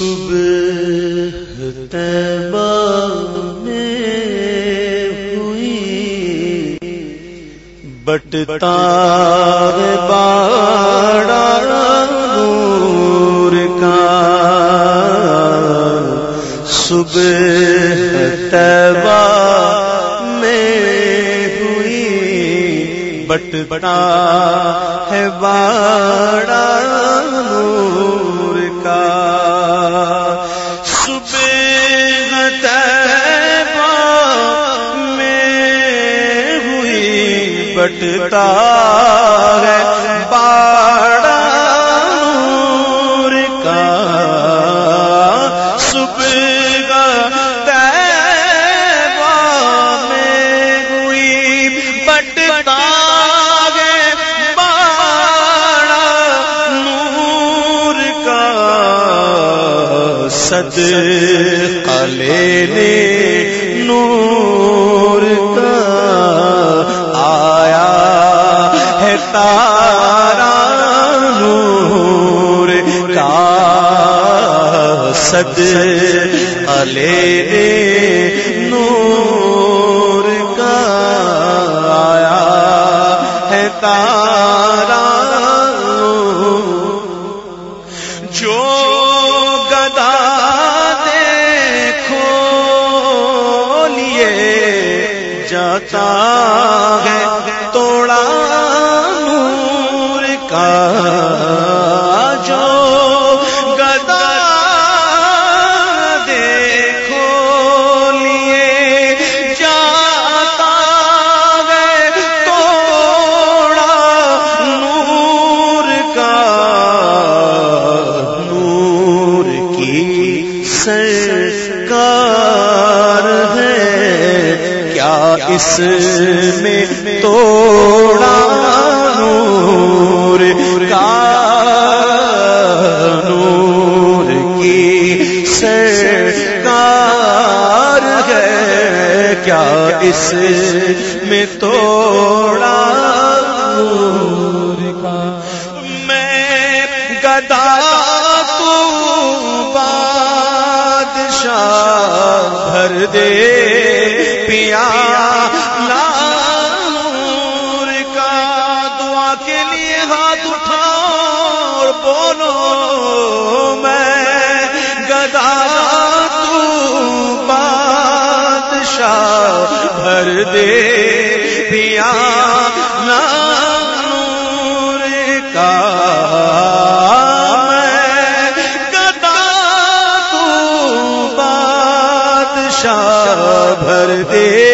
صبح تیبہ میں ہوئی بٹتا باڑا نور کا صبح تیبہ میں ہوئی بٹتا ہے باڑا بٹتا ہے باڑا نور کا صبح تیبہ میں ہوئی بٹتا ہے باڑا نور کا صد لینے نور صد لینے نور کا آیا ہے تارا جو گدا دیکھو لیے جاتا اس میں توڑا نور، کا نور کی سرکار ہے۔ کیا اس میں توڑا نور کا؟ میں گدا تو بادشاہ بھر دے پیا دعا کے لیے ہاتھ اٹھا اور بولو، میں گدا تو بادشاہ بھر دے پیا نور کا۔ میں گدا تو بادشاہ بھر دے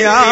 پیا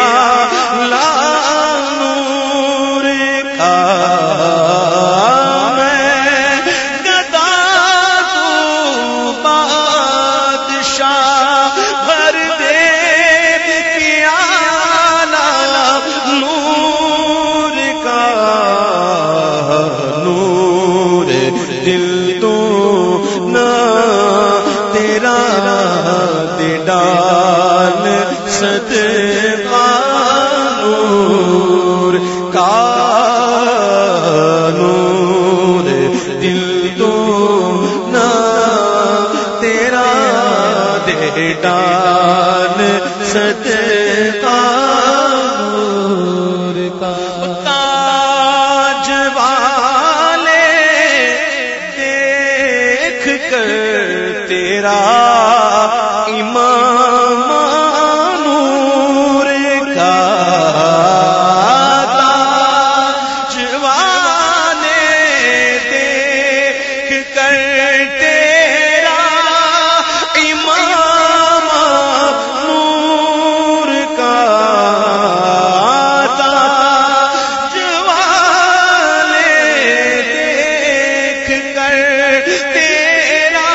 تیرا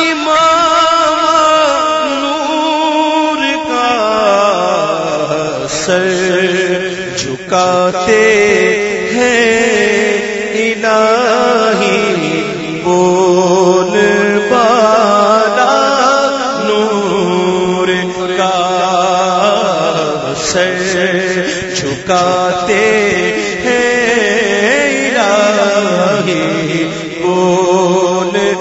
امام نور کا سر جھکاتے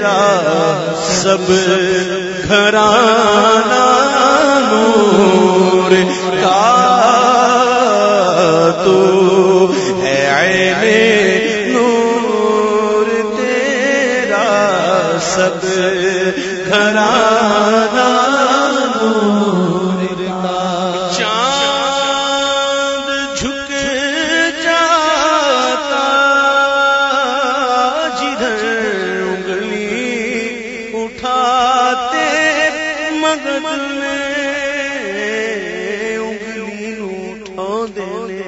میرا سب گھرانا نور اٹھاتے مگن میں انگلی اٹھا دے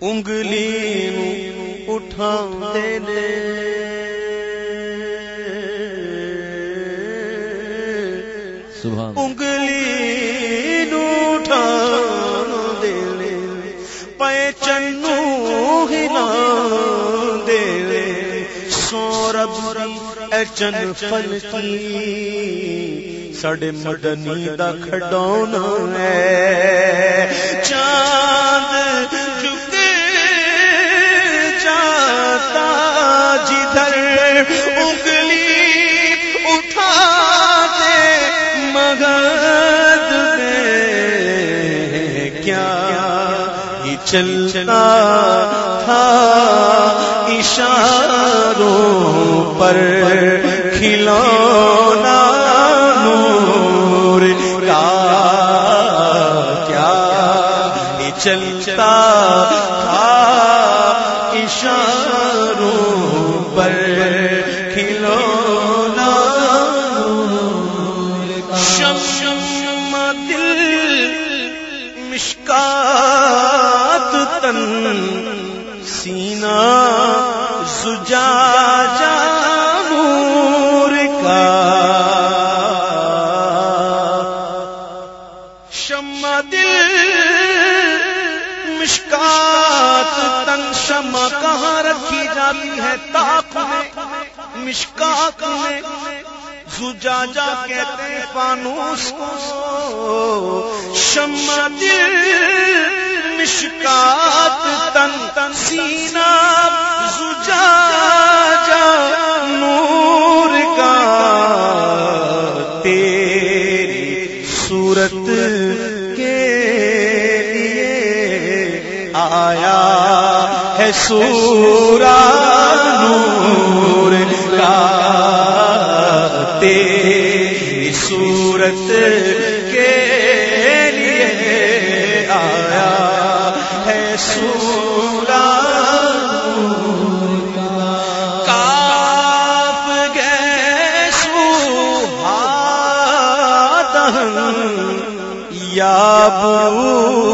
انگلی اٹھا دے انگلی اٹھا دے پے چنو ہلا اچن فل کی سڈے مدنی دا کھڈونا ہے۔ چاند جھک جاتا جدھر انگلی اٹھا دے مگد میں۔ کیا ہی چلتا تھا اشاروں پر کھلونا نور کا کیا چلتا تھا اشارہ رکھی ہے تاپ میں مشکات میں۔ زجاجا کہتے ہیں فانوس کو۔ شمع دل مشکات تن تن سینا زجاجا نور کا۔ تیری صورت ہے سورا نور کا تیری صورت کے لیے آیا ہے سورا کاپ گئے سوہا دہن، یا بو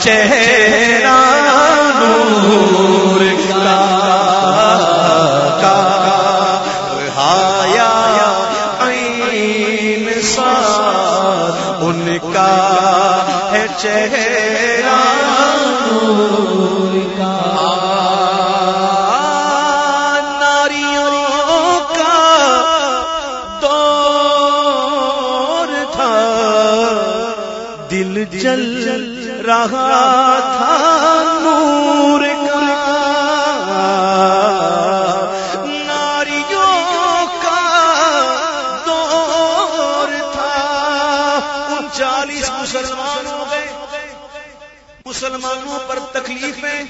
چہرہ نور کا ہایا عین سار ان کا ہے چہرہ نور کا ناریوں کا دور تھا دل جل رہا تھا نور کا۔ ناریوں کا دور تھا۔ انچالیس مسلمان ہو گئے مسلمانوں پر تکلیفیں۔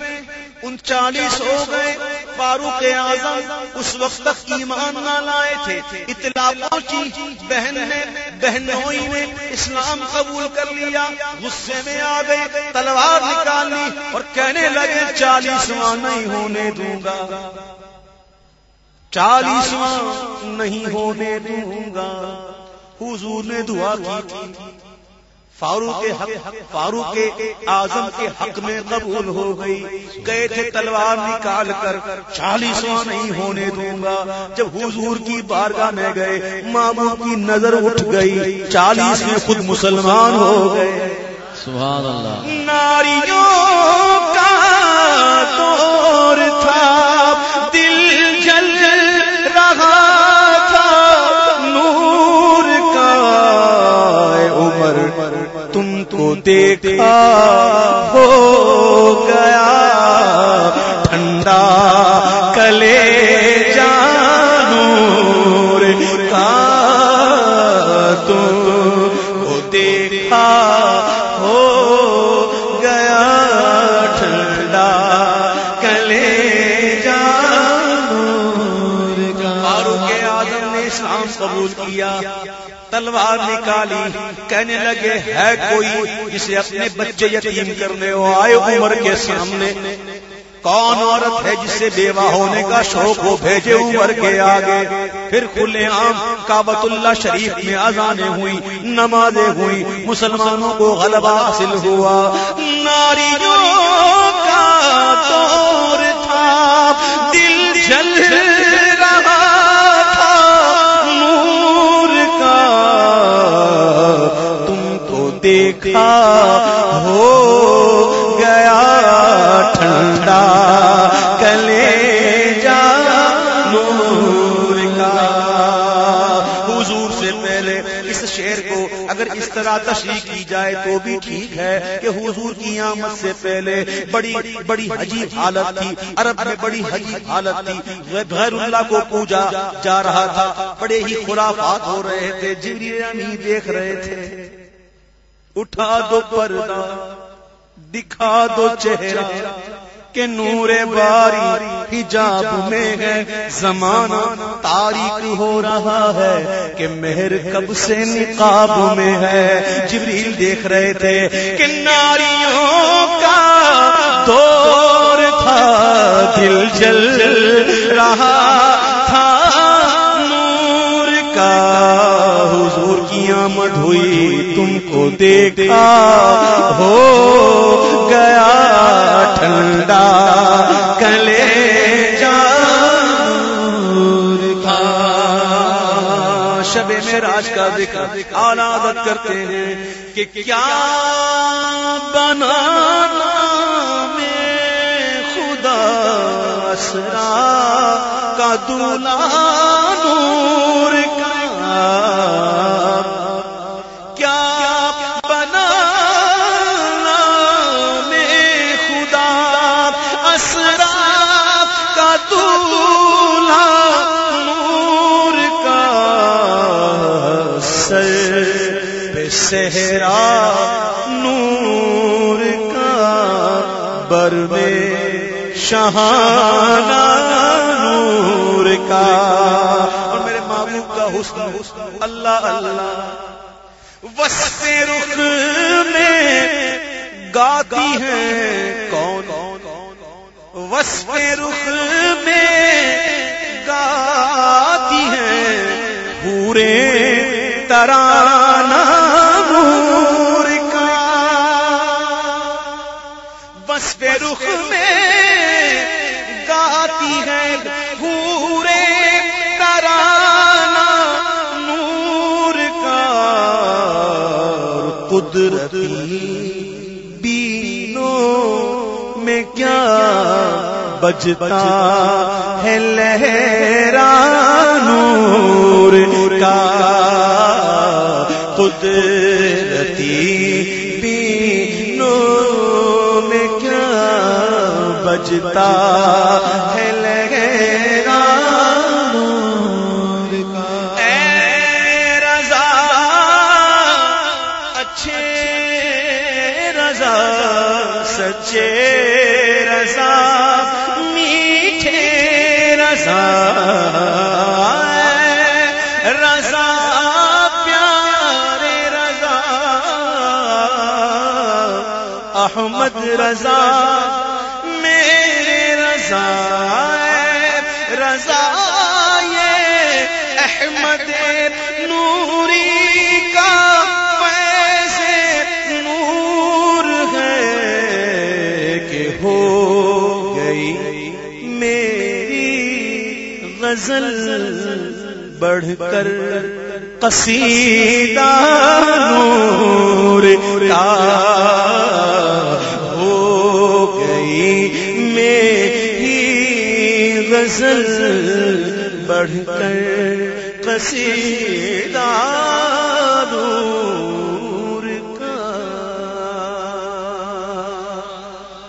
انچالیس ہو گئے۔ فاروق اعظم اس وقت تک ایمان نہ لائے تھے۔ اطلاع پہنچی۔ بہن نے بہنوئی نے اسلام قبول کر لیا۔ غصے میں آ گئے۔ تلوار نکال لی اور کہنے لگے، چالیسواں نہیں ہونے دوں گا۔ چالیسواں نہیں ہونے دوں گا۔ حضور نے دعا کی فاروق حق فاروق اعظم کے حق میں قبول ہو گئی۔ گئے تھے تلوار نکال کر چالیسواں نہیں ہونے دوں گا۔ جب حضور کی بارگاہ میں گئے ماموں کی نظر اٹھ گئی۔ چالیس میں خود مسلمان ہو گئے۔ سبحان اللہ۔ ناریوں کا دور تھا۔ دل جل رہا تم کو دیکھا ہو گیا۔ ٹھنڈا کلے جانور کا تم کو دیکھا ہو گیا۔ ٹھنڈا کلے جانور کا۔ اعظم نے اسلام قبول کیا تلوار نکالی۔ کہنے لگے، ہے کوئی جسے اپنے بچے یتیم کرنے ہو آئے عمر کے سامنے؟ کون عورت ہے جسے بیوہ ہونے کا شوق ہو بھیجے عمر کے آگے؟ پھر کھلے عام کابت اللہ شریف میں اذانیں ہوئی نمازیں ہوئی مسلمانوں کو غلبہ حاصل ہوا۔ ناریوں کا دور تھا دیکھا ہو گیا ٹھنڈا کلے جا نور کا۔ حضور سے پہلے اس شعر کو اگر اس طرح تشریح کی جائے تو بھی ٹھیک ہے کہ حضور کی آمد سے پہلے بڑی بڑی عجیب حالت تھی۔ عرب میں بڑی عجیب حالت تھی۔ غیر اللہ کو پوجا جا رہا تھا۔ بڑے ہی خرافات ہو رہے تھے۔ جبریل دیکھ رہے تھے۔ اٹھا دو پردہ، دکھا دو چہرہ، کہ نور باری حجاب میں ہے۔ زمانہ تاریخ ہو رہا ہے کہ مہر کب سے نقاب میں ہے۔ جبریل دیکھ رہے تھے کہ ناریوں کا دور تھا، دل جل رہا آمد ہوئی تم کو دیکھا، ہو گیا ٹھنڈا کلے جانور کا شب میں راج کا ذکر آلادت کرتے ہیں کہ کیا بنانا میں خدا اسرا کا دولا نور کا۔ صحرا، نور کا بر میں شہانہ نور کا۔ اور میرے ماموں کا حسن حسن اللہ اللہ۔ وسط رخ میں گاتی ہیں کون؟ وسط رخ میں گاتی ہیں پورے ترانہ نور کا۔ بس پہ رخ میں گاتی ہے پورے ترانہ نور کا۔ قدرتی بینوں میں کیا بجتا ہے لہرا نور کا۔ قدرتی بینوں میں کیا بجتا ہے لہرا نور کا؟ اے رضا اچھے رضا سچے احمد رضا، میرے رضا رضا یہ احمد نوری کا ویسے نور ہے کہ ہو گئی میری غزل بڑھ کر قصیدہ نور کا غزل بڑھ کر قصیدہ